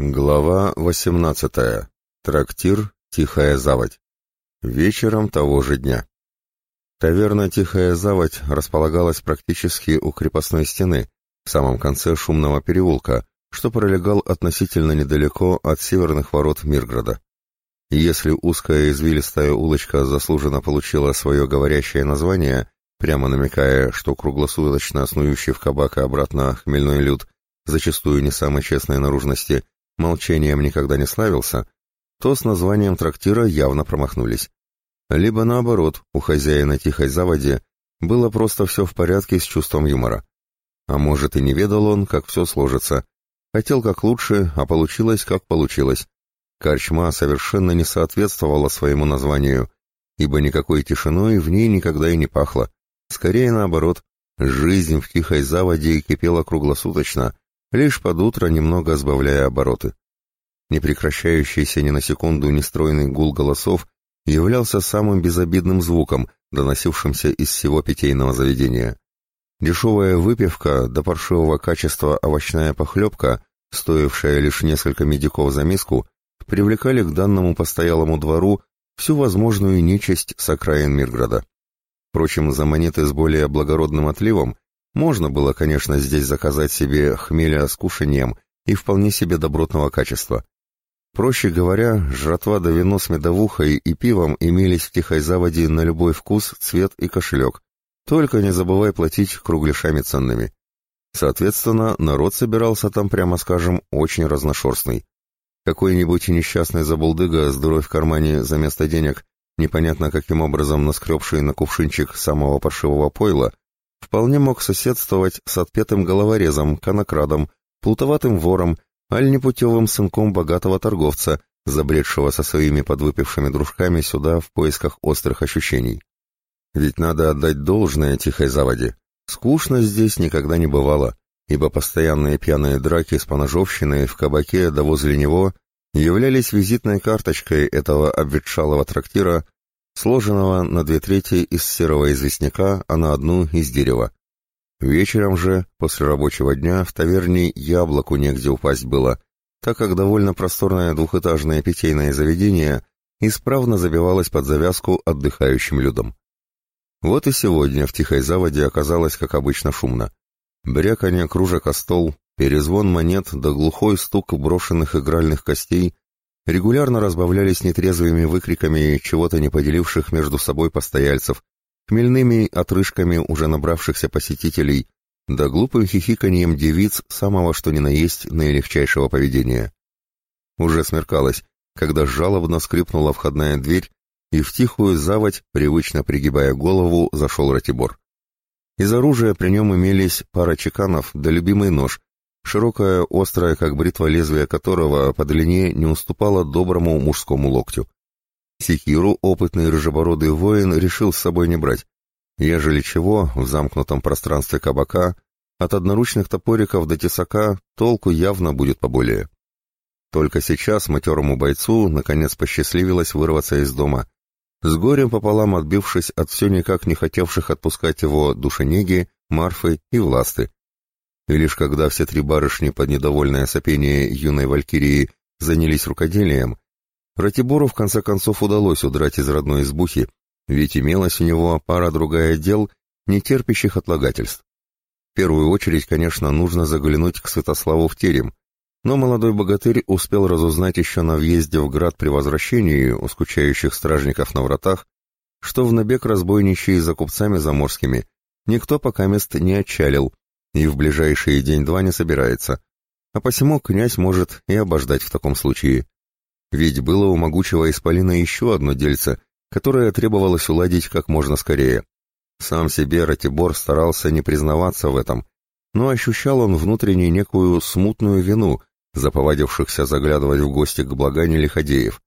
Глава 18. Трактир «Тихая заводь». Вечером того же дня. Таверна «Тихая заводь» располагалась практически у крепостной стены, в самом конце шумного переулка, что пролегал относительно недалеко от северных ворот Мирграда. Если узкая извилистая улочка заслуженно получила свое говорящее название, прямо намекая, что круглосуточно снующий в кабак и обратно хмельной люд, зачастую не самой честной наружности, молчанием никогда не славился, то с названием трактира явно промахнулись. Либо наоборот, у хозяина тихой заводи было просто все в порядке с чувством юмора. А может и не ведал он, как все сложится. Хотел как лучше, а получилось как получилось. Корчма совершенно не соответствовала своему названию, ибо никакой тишиной в ней никогда и не пахло. Скорее наоборот, жизнь в тихой заводе кипела круглосуточно, лишь под утро немного сбавляя обороты. Непрекращающийся ни на секунду нестройный гул голосов являлся самым безобидным звуком, доносившимся из всего питейного заведения. Дешевая выпивка до паршивого качества овощная похлебка, стоившая лишь несколько медиков за миску, привлекали к данному постоялому двору всю возможную нечисть с окраин Мирграда. Впрочем, за монеты с более благородным отливом можно было, конечно, здесь заказать себе хмеля с кушанием и вполне себе добротного качества. Проще говоря, жратва да вино с медовухой и пивом имелись в тихой заводе на любой вкус, цвет и кошелек. Только не забывай платить кругляшами ценными. Соответственно, народ собирался там, прямо скажем, очень разношерстный. Какой-нибудь несчастный забулдыга с дырой в кармане за место денег, непонятно каким образом наскребший на кувшинчик самого паршивого пойла, вполне мог соседствовать с отпетым головорезом, конокрадом, плутоватым вором, аль непутевым сынком богатого торговца, забредшего со своими подвыпившими дружками сюда в поисках острых ощущений. Ведь надо отдать должное тихой заводе. Скучно здесь никогда не бывало, ибо постоянные пьяные драки с поножовщиной в кабаке да возле него являлись визитной карточкой этого обветшалого трактира сложенного на две трети из серого известняка, а на одну из дерева. Вечером же, после рабочего дня, в таверне яблоку негде упасть было, так как довольно просторное двухэтажное питейное заведение исправно забивалось под завязку отдыхающим людям. Вот и сегодня в тихой заводе оказалось, как обычно, шумно. Бряканье кружек о стол, перезвон монет да глухой стук брошенных игральных костей регулярно разбавлялись нетрезвыми выкриками чего-то не поделивших между собой постояльцев, хмельными отрыжками уже набравшихся посетителей, да глупым хихиканьем девиц самого что ни на есть наилегчайшего поведения. Уже смеркалось, когда жалобно скрипнула входная дверь, и в тихую заводь, привычно пригибая голову, зашел Ратибор. Из оружия при нем имелись пара чеканов да любимый нож, широкая, острая, как бритва лезвия которого по длине не уступала доброму мужскому локтю. Секиру опытный рыжебородый воин решил с собой не брать. Ежели чего, в замкнутом пространстве кабака, от одноручных топориков до тесака толку явно будет поболее. Только сейчас матерому бойцу наконец посчастливилось вырваться из дома, с горем пополам отбившись от все никак не хотевших отпускать его душенеги, Марфы и Власты и лишь когда все три барышни под недовольное сопение юной валькирии занялись рукоделием, Ратибору в конце концов удалось удрать из родной избухи, ведь имелась у него пара-другая дел, не терпящих отлагательств. В первую очередь, конечно, нужно заглянуть к Святославу в терем, но молодой богатырь успел разузнать еще на въезде в град при возвращении у скучающих стражников на вратах, что в набег разбойничий за купцами заморскими никто пока мест не отчалил, и в ближайший день-два не собирается, а посему князь может и обождать в таком случае. Ведь было у могучего исполина еще одно дельце, которое требовалось уладить как можно скорее. Сам себе Ратибор старался не признаваться в этом, но ощущал он внутренне некую смутную вину за повадившихся заглядывать в гости к благане лиходеев.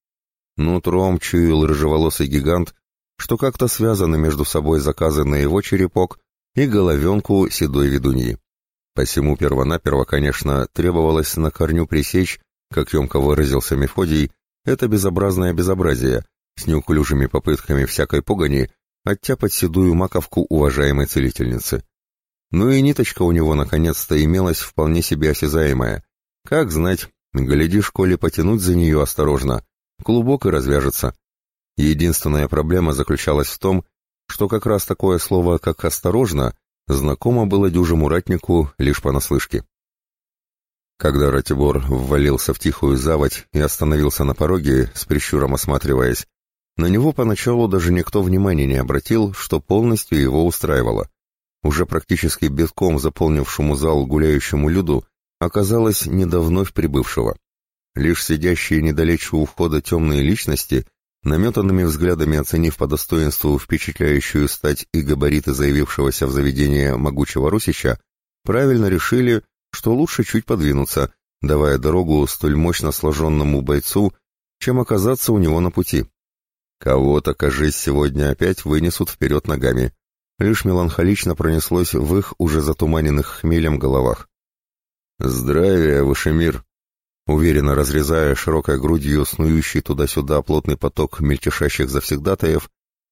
Нутром чуял рыжеволосый гигант, что как-то связаны между собой заказы на его черепок и головенку седой ведуньи. Посему первонаперво, конечно, требовалось на корню пресечь, как емко выразился Мефодий, это безобразное безобразие, с неуклюжими попытками всякой погони оттяпать седую маковку уважаемой целительницы. Ну и ниточка у него наконец-то имелась вполне себе осязаемая. Как знать, Глядишь, коли потянуть за нее осторожно, клубок и развяжется. Единственная проблема заключалась в том, что как раз такое слово, как «осторожно», знакомо было дюжему ратнику лишь понаслышке. Когда Ратибор ввалился в тихую заводь и остановился на пороге, с прищуром осматриваясь, на него поначалу даже никто внимания не обратил, что полностью его устраивало. Уже практически битком заполнившему зал гуляющему люду оказалось недавно прибывшего. Лишь сидящие недалече у входа темные личности, наметанными взглядами оценив по достоинству впечатляющую стать и габариты заявившегося в заведение могучего Русича, правильно решили, что лучше чуть подвинуться, давая дорогу столь мощно сложенному бойцу, чем оказаться у него на пути. Кого-то, кажись, сегодня опять вынесут вперед ногами. Лишь меланхолично пронеслось в их уже затуманенных хмелем головах. «Здравия, Вышемир!» Уверенно разрезая широкой грудью снующий туда-сюда плотный поток мельтешащих завсегдатаев,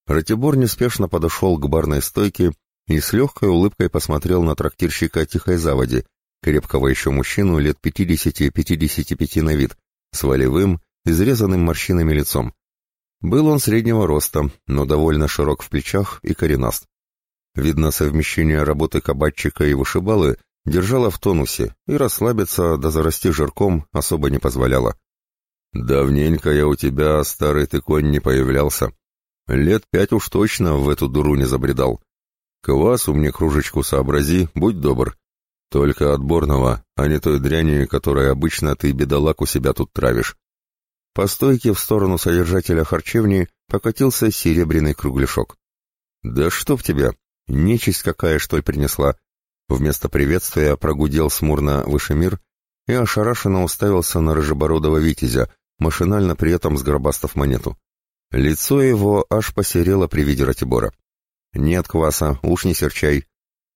Ратибор неспешно подошел к барной стойке и с легкой улыбкой посмотрел на трактирщика тихой заводи, крепкого еще мужчину лет 50-55 на вид, с волевым, изрезанным морщинами лицом. Был он среднего роста, но довольно широк в плечах и коренаст. Видно, совмещение работы кабачика и вышибалы держало в тонусе, и расслабиться да зарасти жирком особо не позволяло. «Давненько я у тебя, старый ты конь, не появлялся. Лет пять уж точно в эту дуру не забредал. Квасу мне кружечку сообрази, будь добр. Только отборного, а не той дряни, которой обычно ты, бедолаг, у себя тут травишь. По стойке в сторону содержателя харчевни покатился серебряный кругляшок. «Да чтоб тебя! Нечисть какая, что ли, принесла!» Вместо приветствия прогудел смурно Вышемир и ошарашенно уставился на рыжебородого витязя, машинально при этом сгробастав монету. Лицо его аж посерело при виде Ратибора. «Нет кваса, уж не серчай.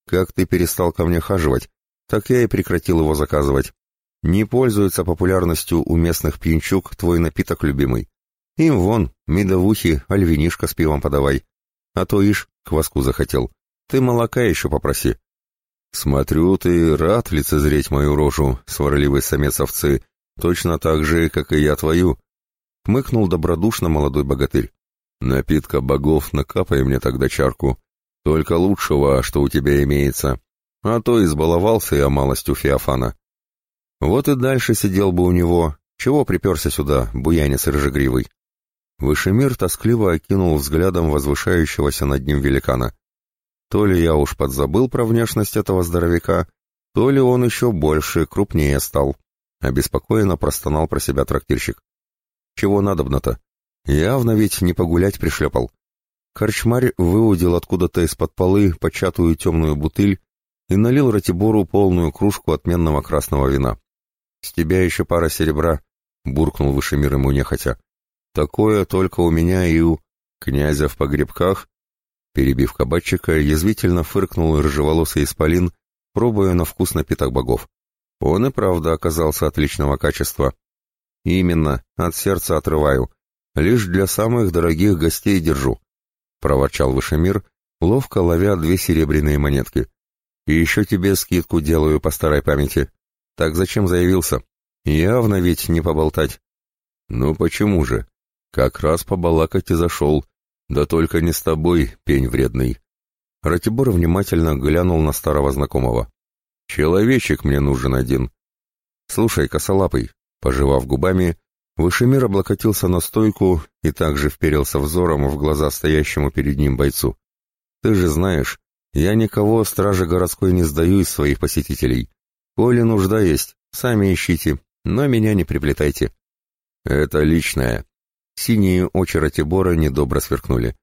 Как ты перестал ко мне хаживать, так я и прекратил его заказывать. Не пользуется популярностью у местных пьянчук твой напиток любимый. Им вон, медовухи, альвинишка с пивом подавай. А то ишь, кваску захотел. Ты молока еще попроси. Смотрю, ты рад лицезреть мою рожу, сварливый самец овцы, точно так же, как и я твою. Хмыкнул добродушно молодой богатырь. Напитка богов накапай мне тогда чарку. Только лучшего, что у тебя имеется. А то избаловался я малостью Феофана. Вот и дальше сидел бы у него. Чего приперся сюда, буянец рыжегривый? Вышемир тоскливо окинул взглядом возвышающегося над ним великана. То ли я уж подзабыл про внешность этого здоровяка, то ли он еще больше, крупнее стал. Обеспокоенно простонал про себя трактирщик. Чего надобно-то? Явно ведь не погулять пришлепал. Корчмарь выудил откуда-то из-под полы початую темную бутыль и налил Ратибору полную кружку отменного красного вина. «С тебя еще пара серебра», — буркнул Вышемир ему нехотя. «Такое только у меня и у князя в погребках», перебив кабачика, язвительно фыркнул рыжеволосый исполин, пробуя на вкус напиток богов. Он и правда оказался отличного качества. «Именно, от сердца отрываю. Лишь для самых дорогих гостей держу», — проворчал Вышемир, ловко ловя две серебряные монетки. И еще тебе скидку делаю по старой памяти. Так зачем заявился? Явно ведь не поболтать. Ну почему же? Как раз побалакать и зашел. Да только не с тобой, пень вредный. Ратибор внимательно глянул на старого знакомого. Человечек мне нужен один. Слушай, косолапый, пожевав губами, Вышемир облокотился на стойку и также вперился взором в глаза стоящему перед ним бойцу. Ты же знаешь, я никого страже городской не сдаю из своих посетителей. Коли нужда есть, сами ищите, но меня не приплетайте. Это личное. Синие очи Ратибора недобро сверкнули.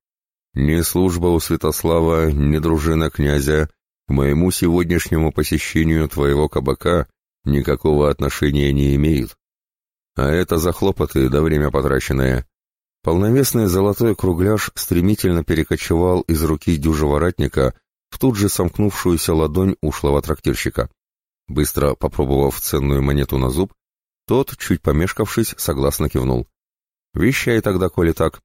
Ни служба у Святослава, ни дружина князя к моему сегодняшнему посещению твоего кабака никакого отношения не имеют. А это за хлопоты да время потраченное. Полновесный золотой кругляш стремительно перекочевал из руки дюжего ратника в тут же сомкнувшуюся ладонь ушлого трактирщика. Быстро попробовав ценную монету на зуб, тот, чуть помешкавшись, согласно кивнул. «Вещай тогда, коли так».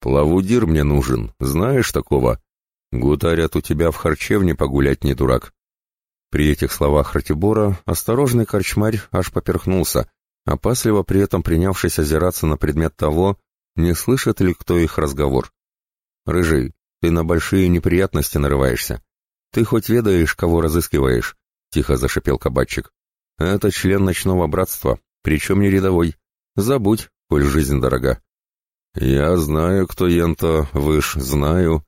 «Плавудир мне нужен, знаешь такого? Гутарят у тебя в харчевне погулять не дурак». При этих словах Ратибора осторожный корчмарь аж поперхнулся, опасливо при этом принявшись озираться на предмет того, не слышит ли кто их разговор. «Рыжий, ты на большие неприятности нарываешься. Ты хоть ведаешь, кого разыскиваешь?» — тихо зашипел кабачик. «Это член ночного братства, причем не рядовой. Забудь, коль жизнь дорога». «Я знаю, кто Янто, выш, знаю».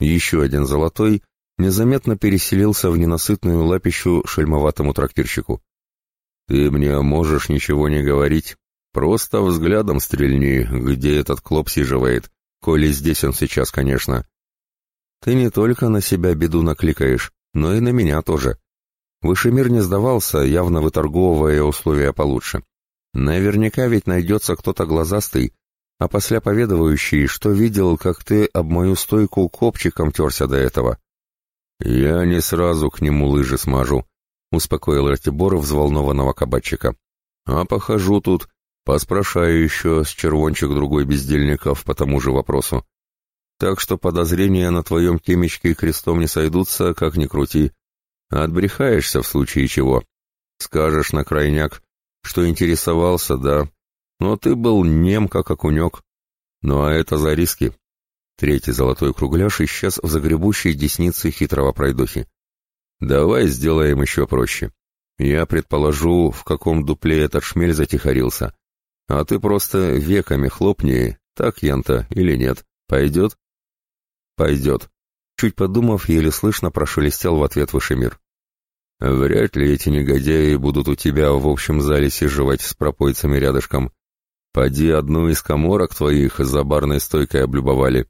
Еще один золотой незаметно переселился в ненасытную лапищу шельмоватому трактирщику. «Ты мне можешь ничего не говорить, просто взглядом стрельни, где этот клоп сиживает, коли здесь он сейчас, конечно. Ты не только на себя беду накликаешь, но и на меня тоже». Вышемир не сдавался, явно выторговывая условия получше. Наверняка ведь найдется кто-то глазастый, а после поведывающий, что видел, как ты об мою стойку копчиком терся до этого. «Я не сразу к нему лыжи смажу», — успокоил Ратибор взволнованного кабачика. «А похожу тут, поспрашаю еще с червончик другой бездельников по тому же вопросу. Так что подозрения на твоем темечке крестом не сойдутся, как ни крути. Отбрехаешься в случае чего. Скажешь на крайняк, что интересовался, да, но ты был нем, как окунек. Ну а это за риски. Третий золотой кругляш исчез в загребущей деснице хитрого пройдохи. «Давай сделаем еще проще. Я предположу, в каком дупле этот шмель затихарился. А ты просто веками хлопни, так, Янта, или нет. Пойдет?» «Пойдет». Чуть подумав, еле слышно прошелестел в ответ Вышемир. «Вряд ли эти негодяи будут у тебя в общем зале сиживать с пропойцами рядышком. Поди одну из коморок твоих за барной стойкой облюбовали.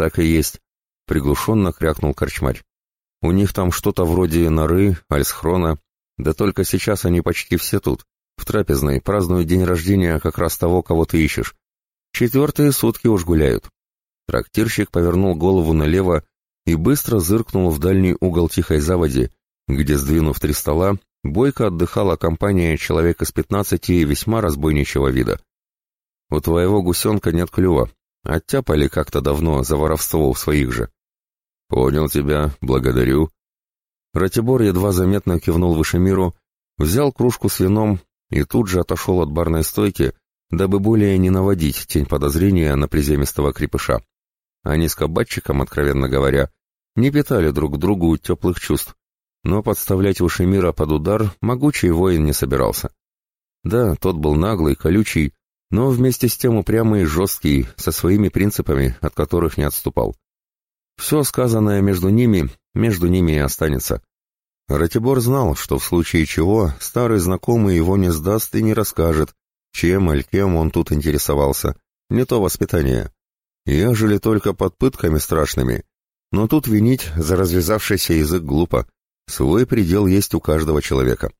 «Так и есть», — приглушенно крякнул корчмарь. «У них там что-то вроде норы, альсхрона, да только сейчас они почти все тут, в трапезной, празднуют день рождения как раз того, кого ты ищешь. Четвертые сутки уж гуляют». Трактирщик повернул голову налево и быстро зыркнул в дальний угол тихой заводи, где, сдвинув три стола, бойко отдыхала компания человек из пятнадцати весьма разбойничего вида. «У твоего гусенка нет клюва, Оттяпали как-то давно за воровство у своих же. Понял тебя, благодарю. Ратибор едва заметно кивнул Вышемиру, взял кружку с вином и тут же отошел от барной стойки, дабы более не наводить тень подозрения на приземистого крепыша. Они с кабачиком, откровенно говоря, не питали друг другу теплых чувств, но подставлять Вышемира под удар могучий воин не собирался. Да, тот был наглый, колючий, но вместе с тем упрямый и жесткий, со своими принципами, от которых не отступал. Все сказанное между ними, между ними и останется. Ратибор знал, что в случае чего старый знакомый его не сдаст и не расскажет, чем или кем он тут интересовался, не то воспитание. Ежели только под пытками страшными, но тут винить за развязавшийся язык глупо, свой предел есть у каждого человека.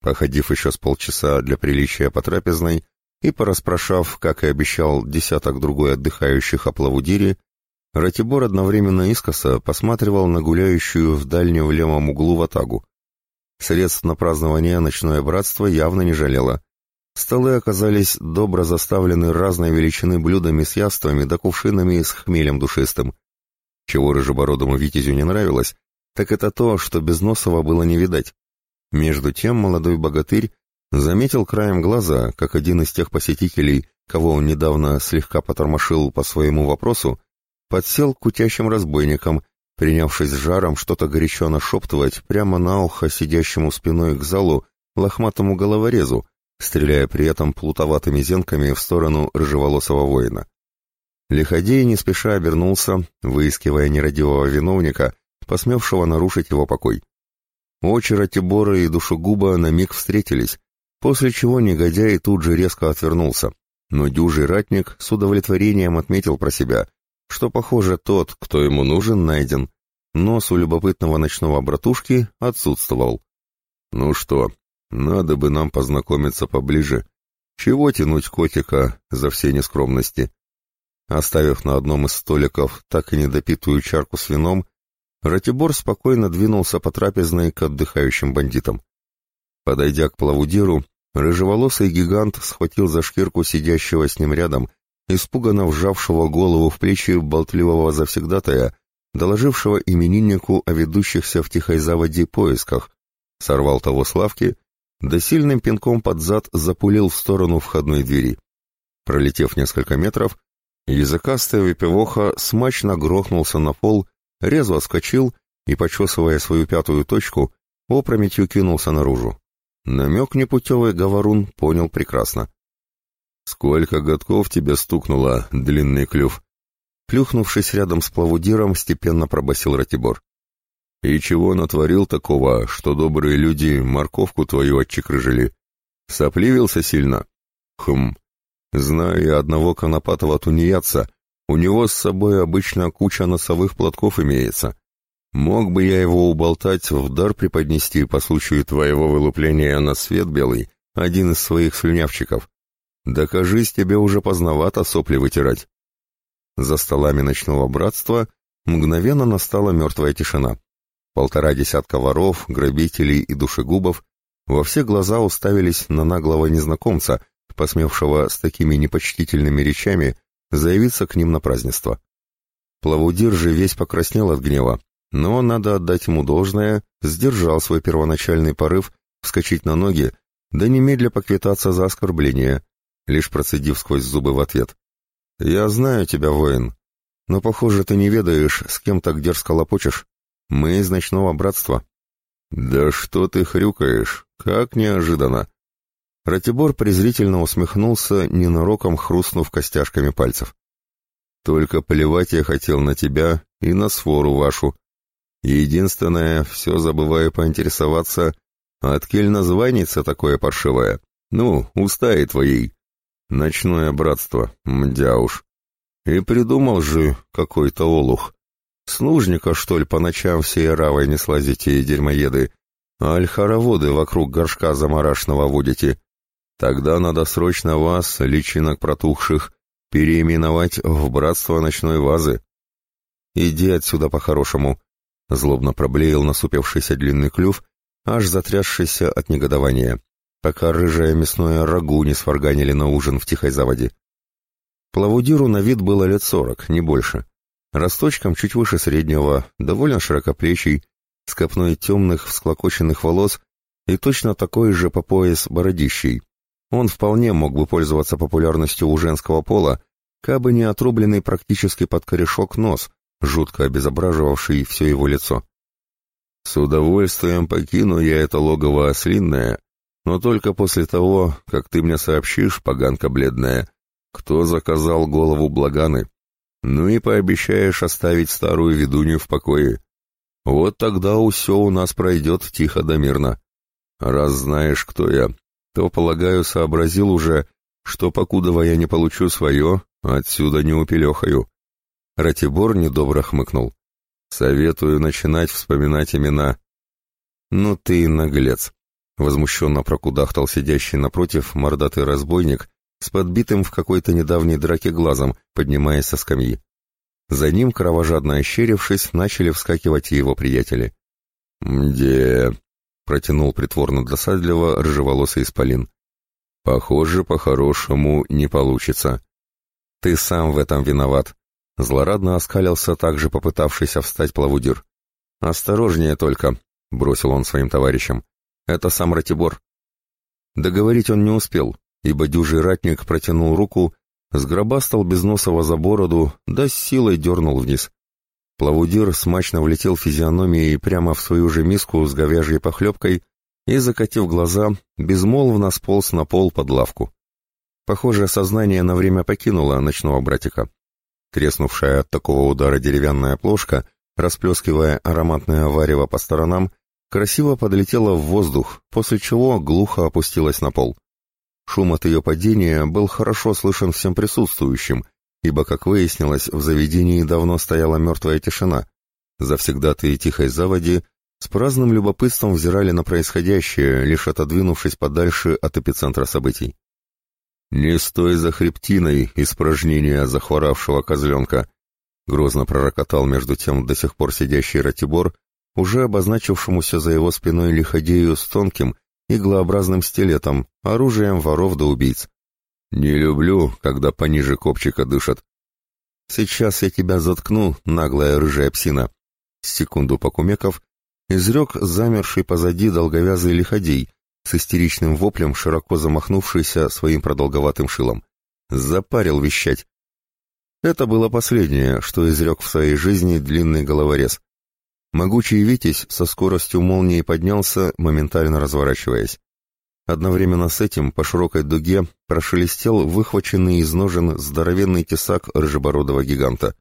Походив еще с полчаса для приличия по трапезной, и, порасспрашав, как и обещал, десяток другой отдыхающих о плавудире, Ратибор одновременно искоса посматривал на гуляющую в дальнем левом углу ватагу. Средств на празднование ночное братство явно не жалело. Столы оказались добро заставлены разной величины блюдами с яствами да кувшинами с хмелем душистым. Чего рыжебородому витязю не нравилось, так это то, что без Носова было не видать. Между тем молодой богатырь Заметил краем глаза, как один из тех посетителей, кого он недавно слегка потормошил по своему вопросу, подсел к кутящим разбойникам, принявшись с жаром что-то горячо нашептывать прямо на ухо сидящему спиной к залу лохматому головорезу, стреляя при этом плутоватыми зенками в сторону рыжеволосого воина. Лиходей не спеша обернулся, выискивая нерадивого виновника, посмевшего нарушить его покой. Очи Ратибора и душегуба на миг встретились, После чего негодяй тут же резко отвернулся, но дюжий ратник с удовлетворением отметил про себя, что, похоже, тот, кто ему нужен, найден. Нос у любопытного ночного братушки отсутствовал. «Ну что, надо бы нам познакомиться поближе. Чего тянуть котика за все нескромности?» Оставив на одном из столиков так и недопитую чарку с вином, Ратибор спокойно двинулся по трапезной к отдыхающим бандитам. Подойдя к плавудиру, Рыжеволосый гигант схватил за шкирку сидящего с ним рядом, испуганно вжавшего голову в плечи болтливого завсегдатая, доложившего имениннику о ведущихся в тихой заводе поисках, сорвал того с лавки да сильным пинком под зад запулил в сторону входной двери. Пролетев несколько метров, языкастая выпивоха смачно грохнулся на пол, резво вскочил и, почесывая свою пятую точку, опрометью кинулся наружу. Намек непутевый говорун понял прекрасно. «Сколько годков тебе стукнуло, длинный клюв?» Плюхнувшись рядом с плавудиром, степенно пробасил Ратибор. «И чего натворил такого, что добрые люди морковку твою отчекрыжили? Сопливился сильно?» «Хм, знаю я одного конопатого тунеядца, у него с собой обычно куча носовых платков имеется. Мог бы я его уболтать, в дар преподнести по случаю твоего вылупления на свет белый, один из своих слюнявчиков. Да тебе уже поздновато сопли вытирать. За столами ночного братства мгновенно настала мертвая тишина. Полтора десятка воров, грабителей и душегубов во все глаза уставились на наглого незнакомца, посмевшего с такими непочтительными речами заявиться к ним на празднество. Плавудир же весь покраснел от гнева, но, надо отдать ему должное, сдержал свой первоначальный порыв вскочить на ноги, да немедля поквитаться за оскорбление, лишь процедив сквозь зубы в ответ. «Я знаю тебя, воин, но, похоже, ты не ведаешь, с кем так дерзко лопочешь. Мы из ночного братства». «Да что ты хрюкаешь? Как неожиданно!» Ратибор презрительно усмехнулся, ненароком хрустнув костяшками пальцев. «Только плевать я хотел на тебя и на свору вашу. Единственное, все забываю поинтересоваться, откель названица такое паршивое? Ну, устаи твоей. Ночное братство, мдя уж. И придумал же какой-то олух. Снужника, что ли, по ночам всей равой не слазите и дерьмоеды, а альхароводы вокруг горшка замарашного водите. Тогда надо срочно вас, личинок протухших, переименовать в братство ночной вазы. Иди отсюда по-хорошему, Злобно проблеял насупившийся длинный клюв, аж затрясшийся от негодования, пока рыжее мясное рагу не сварганили на ужин в тихой заводе. Плавудиру на вид было лет сорок, не больше. Росточком чуть выше среднего, довольно широкоплечий, с копной темных всклокоченных волос и точно такой же по пояс бородищей. Он вполне мог бы пользоваться популярностью у женского пола, кабы не отрубленный практически под корешок нос, жутко обезображивавший все его лицо. «С удовольствием покину я это логово ослинное, но только после того, как ты мне сообщишь, поганка бледная, кто заказал голову Благаны, ну и пообещаешь оставить старую ведунью в покое. Вот тогда все у нас пройдет тихо да мирно. Раз знаешь, кто я, то, полагаю, сообразил уже, что покудова я не получу свое, отсюда не упелехаю. Ратибор недобро хмыкнул. «Советую начинать вспоминать имена». «Ну ты наглец!» — возмущенно прокудахтал сидящий напротив мордатый разбойник с подбитым в какой-то недавней драке глазом, поднимаясь со скамьи. За ним, кровожадно ощерившись, начали вскакивать его приятели. «Мде...» — протянул притворно досадливо рыжеволосый исполин. «Похоже, по-хорошему не получится. Ты сам в этом виноват», Злорадно оскалился также попытавшийся встать плавудир. «Осторожнее только», — бросил он своим товарищам. «Это сам Ратибор». Договорить он не успел, ибо дюжий ратник протянул руку, сгробастал Безносова за бороду, да с силой дернул вниз. Плавудир смачно влетел физиономией прямо в свою же миску с говяжьей похлебкой и, закатив глаза, безмолвно сполз на пол под лавку. Похоже, сознание на время покинуло ночного братика. Треснувшая от такого удара деревянная плошка, расплескивая ароматное варево по сторонам, красиво подлетела в воздух, после чего глухо опустилась на пол. Шум от ее падения был хорошо слышен всем присутствующим, ибо, как выяснилось, в заведении давно стояла мертвая тишина. Завсегдатые тихой заводи с праздным любопытством взирали на происходящее, лишь отодвинувшись подальше от эпицентра событий. «Не стой за хребтиной, испражнения захворавшего козленка!» Грозно пророкотал между тем до сих пор сидящий Ратибор, уже обозначившемуся за его спиной лиходею с тонким, иглообразным стилетом, оружием воров да убийц. «Не люблю, когда пониже копчика дышат». «Сейчас я тебя заткну, наглая рыжая псина!» Секунду покумеков, изрек замерший позади долговязый лиходей, с истеричным воплем, широко замахнувшийся своим продолговатым шилом. Запарил вещать. Это было последнее, что изрек в своей жизни длинный головорез. Могучий Витязь со скоростью молнии поднялся, моментально разворачиваясь. Одновременно с этим по широкой дуге прошелестел выхваченный из ножен здоровенный тесак рыжебородого гиганта.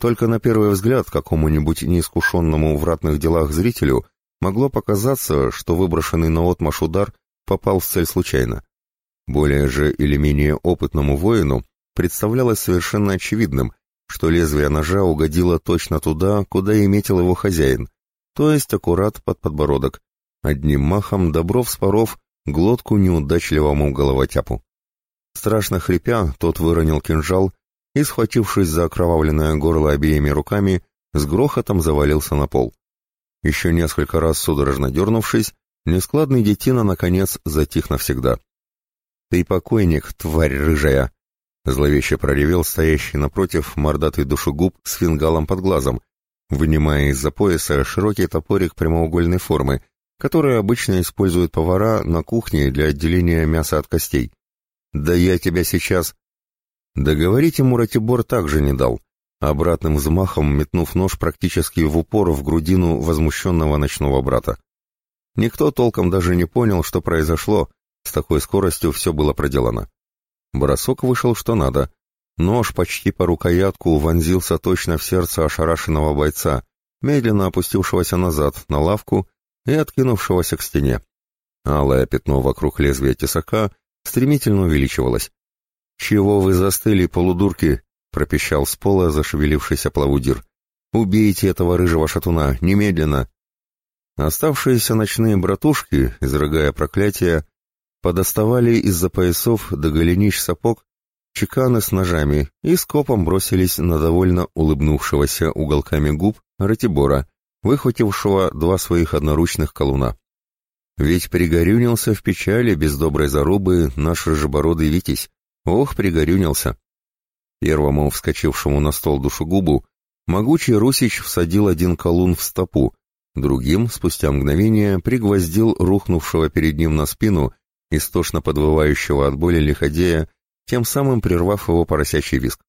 Только на первый взгляд какому-нибудь неискушенному в ратных делах зрителю могло показаться, что выброшенный на отмаш удар попал в цель случайно. Более же или менее опытному воину представлялось совершенно очевидным, что лезвие ножа угодило точно туда, куда и метил его хозяин, то есть аккурат под подбородок, одним махом добров споров глотку неудачливому головотяпу. Страшно хрипя, тот выронил кинжал и, схватившись за окровавленное горло обеими руками, с грохотом завалился на пол. Еще несколько раз судорожно дернувшись, нескладный детина, наконец, затих навсегда. «Ты покойник, тварь рыжая!» Зловеще проревел стоящий напротив мордатый душегуб с фингалом под глазом, вынимая из-за пояса широкий топорик прямоугольной формы, который обычно используют повара на кухне для отделения мяса от костей. «Да я тебя сейчас...» Договорить ему Ратибор также не дал, обратным взмахом метнув нож практически в упор в грудину возмущенного ночного брата. Никто толком даже не понял, что произошло, с такой скоростью все было проделано. Бросок вышел что надо. Нож почти по рукоятку вонзился точно в сердце ошарашенного бойца, медленно опустившегося назад на лавку и откинувшегося к стене. Алое пятно вокруг лезвия тесака стремительно увеличивалось. «Чего вы застыли, полудурки?» — пропищал с пола зашевелившийся плавудир. «Убейте этого рыжего шатуна, немедленно!» Оставшиеся ночные братушки, изрыгая проклятия, подоставали из-за поясов до голенищ сапог чеканы с ножами и скопом бросились на довольно улыбнувшегося уголками губ Ратибора, выхватившего два своих одноручных колуна. Ведь пригорюнился в печали без доброй зарубы наш рыжебородый Витязь. Ох, пригорюнился. Первому вскочившему на стол душегубу могучий Русич всадил один колун в стопу, другим, спустя мгновение, пригвоздил рухнувшего перед ним на спину истошно подвывающего от боли лиходея, тем самым прервав его поросячий виск.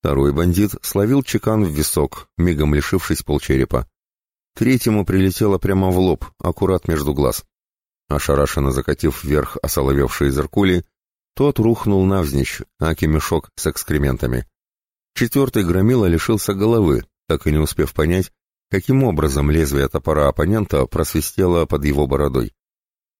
Второй бандит словил чекан в висок, мигом лишившись полчерепа. Третьему прилетело прямо в лоб, аккурат между глаз. Ошарашенно закатив вверх осоловевшие зеркули, тот рухнул навзничь, аки мешок с экскрементами. Четвертый громила лишился головы, так и не успев понять, каким образом лезвие топора оппонента просвистело под его бородой.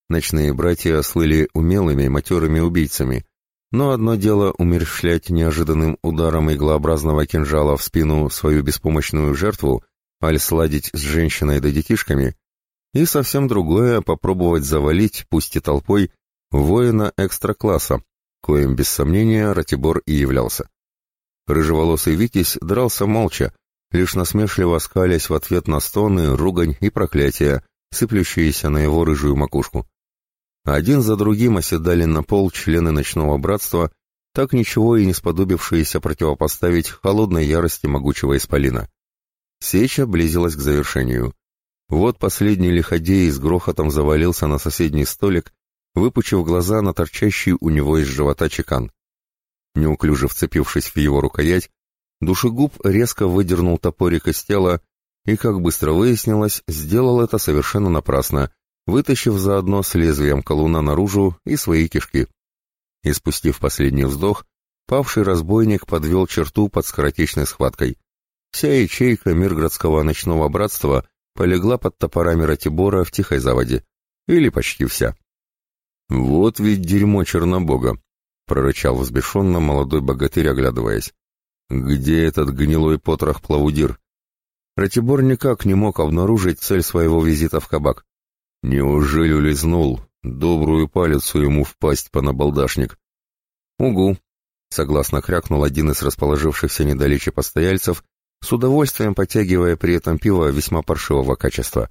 Ночные братья слыли умелыми матерыми убийцами, но одно дело умерщвлять неожиданным ударом иглообразного кинжала в спину свою беспомощную жертву, аль сладить с женщиной да детишками, и совсем другое — попробовать завалить, пусть и толпой, воина экстра-класса, коим, без сомнения, Ратибор и являлся. Рыжеволосый Витязь дрался молча, лишь насмешливо скалясь в ответ на стоны, ругань и проклятия, сыплющиеся на его рыжую макушку. Один за другим оседали на пол члены ночного братства, так ничего и не сподобившиеся противопоставить холодной ярости могучего исполина. Сеча близилась к завершению. Вот последний лиходей с грохотом завалился на соседний столик, выпучив глаза на торчащий у него из живота чекан. Неуклюже вцепившись в его рукоять, душегуб резко выдернул топорик из тела и, как быстро выяснилось, сделал это совершенно напрасно, вытащив заодно с лезвием колуна наружу и свои кишки. И спустив последний вздох, павший разбойник подвел черту под скоротечной схваткой. Вся ячейка Мирградского ночного братства полегла под топорами Ратибора в тихой заводе. Или почти вся. «Вот ведь дерьмо Чернобога!» — прорычал взбешенно молодой богатырь, оглядываясь. «Где этот гнилой потрох плавудир?» Ратибор никак не мог обнаружить цель своего визита в кабак. Неужели улизнул? Добрую палицу ему впасть по набалдашник. Угу, согласно крякнул один из расположившихся недалече постояльцев, с удовольствием подтягивая при этом пиво весьма паршивого качества.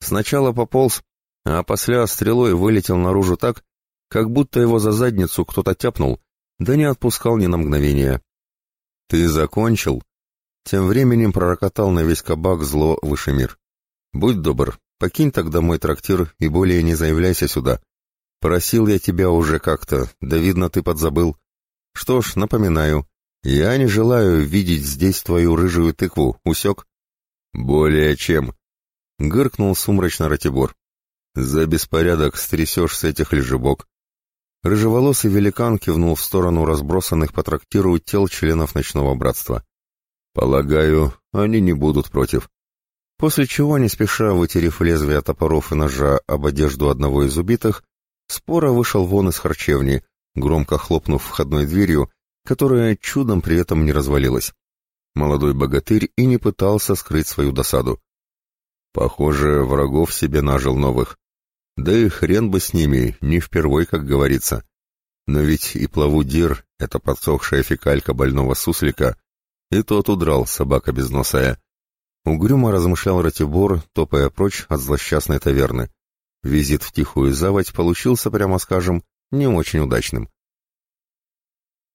Сначала пополз, а после стрелой вылетел наружу так, как будто его за задницу кто-то тяпнул, да не отпускал ни на мгновение. «Ты закончил?» Тем временем пророкотал на весь кабак зло выше мир. «Будь добр, покинь тогда мой трактир и более не заявляйся сюда. Просил я тебя уже как-то, да видно ты подзабыл. Что ж, напоминаю, я не желаю видеть здесь твою рыжую тыкву, усек? Более чем. Гыркнул сумрачно Ратибор. За беспорядок стрясешь с этих лежебок. Рыжеволосый великан кивнул в сторону разбросанных по трактиру тел членов ночного братства. Полагаю, они не будут против. После чего, не спеша вытерев лезвия топоров и ножа об одежду одного из убитых, Спора вышел вон из харчевни, громко хлопнув входной дверью, которая чудом при этом не развалилась. Молодой богатырь и не пытался скрыть свою досаду. Похоже, врагов себе нажил новых. Да и хрен бы с ними, не впервой, как говорится. Но ведь и плавудир, эта подсохшая фекалька больного суслика, и тот удрал, собака безносая. Угрюмо размышлял Ратибор, топая прочь от злосчастной таверны. Визит в тихую заводь получился, прямо скажем, не очень удачным.